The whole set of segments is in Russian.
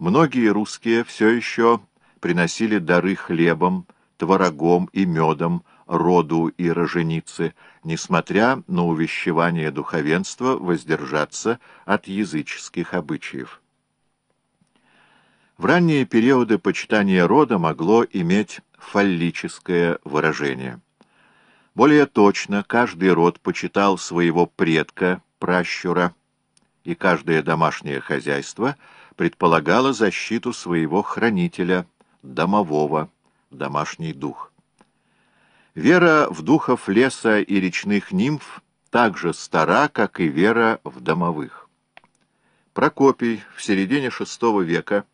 многие русские все еще приносили дары хлебом, творогом и медом, роду и роженицы, несмотря на увещевание духовенства воздержаться от языческих обычаев. В ранние периоды почитание рода могло иметь фаллическое выражение. Более точно, каждый род почитал своего предка, пращура, и каждое домашнее хозяйство предполагало защиту своего хранителя, домового, домашний дух. Вера в духов леса и речных нимф так же стара, как и вера в домовых. Прокопий в середине VI века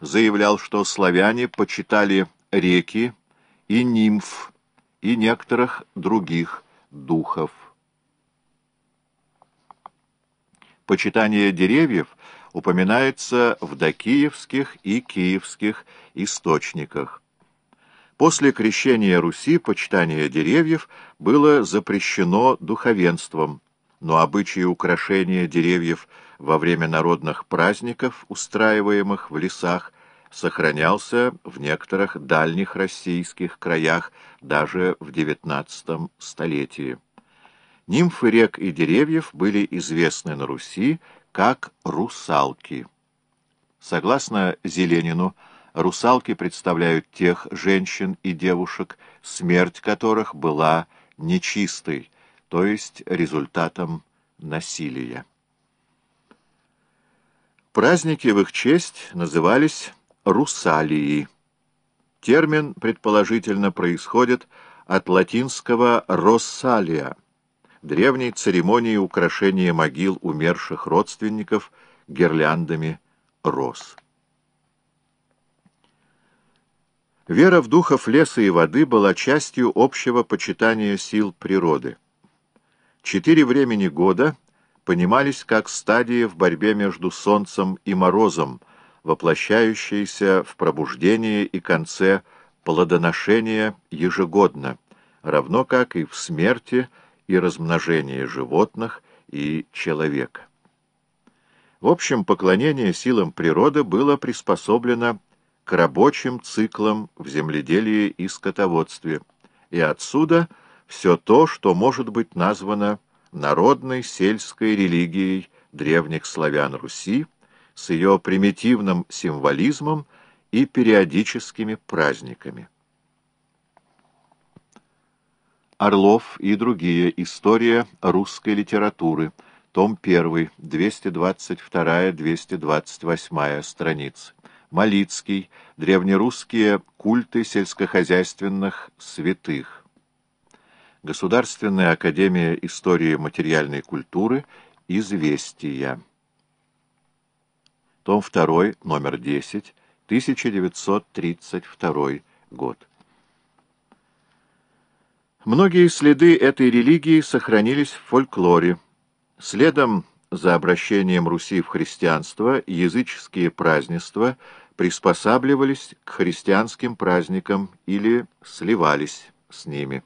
заявлял, что славяне почитали реки и нимф, и некоторых других духов. Почитание деревьев упоминается в докиевских и киевских источниках. После крещения Руси почитание деревьев было запрещено духовенством, но обычаи украшения деревьев во время народных праздников, устраиваемых в лесах, сохранялся в некоторых дальних российских краях даже в XIX столетии. Нимфы рек и деревьев были известны на Руси как русалки. Согласно Зеленину, русалки представляют тех женщин и девушек, смерть которых была нечистой, то есть результатом насилия. Праздники в их честь назывались русалии. Термин, предположительно, происходит от латинского «россалия», древней церемонии украшения могил умерших родственников гирляндами роз. Вера в духов леса и воды была частью общего почитания сил природы. Четыре времени года понимались как стадии в борьбе между солнцем и морозом, воплощающиеся в пробуждении и конце плодоношения ежегодно, равно как и в смерти и размножении животных и человека. В общем, поклонение силам природы было приспособлено к рабочим циклам в земледелии и скотоводстве, и отсюда все то, что может быть названо народной сельской религией древних славян Руси, с ее примитивным символизмом и периодическими праздниками. Орлов и другие. История русской литературы. Том 1. 222-228 страницы. Малицкий. Древнерусские культы сельскохозяйственных святых. Государственная академия истории материальной культуры. Известия. Том 2, номер 10, 1932 год. Многие следы этой религии сохранились в фольклоре. Следом за обращением Руси в христианство языческие празднества приспосабливались к христианским праздникам или сливались с ними.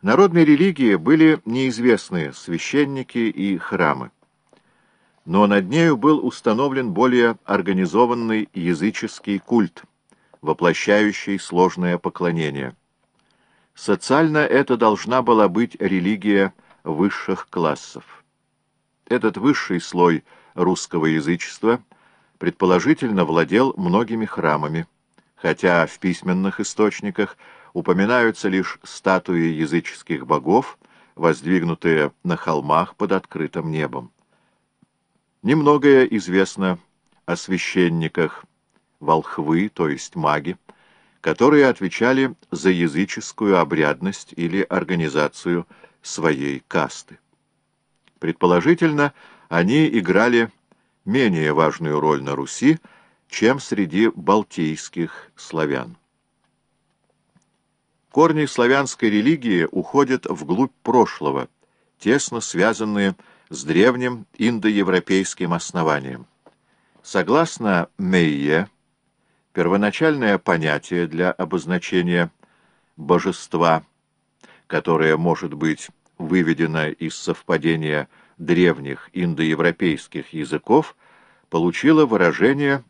Народной религии были неизвестны священники и храмы но над нею был установлен более организованный языческий культ, воплощающий сложное поклонение. Социально это должна была быть религия высших классов. Этот высший слой русского язычества предположительно владел многими храмами, хотя в письменных источниках упоминаются лишь статуи языческих богов, воздвигнутые на холмах под открытым небом. Немногое известно о священниках волхвы, то есть маги, которые отвечали за языческую обрядность или организацию своей касты. Предположительно, они играли менее важную роль на Руси, чем среди балтийских славян. Корни славянской религии уходят вглубь прошлого, тесно связанные с древним индоевропейским основанием. Согласно Мейе, первоначальное понятие для обозначения божества, которое может быть выведено из совпадения древних индоевропейских языков, получило выражение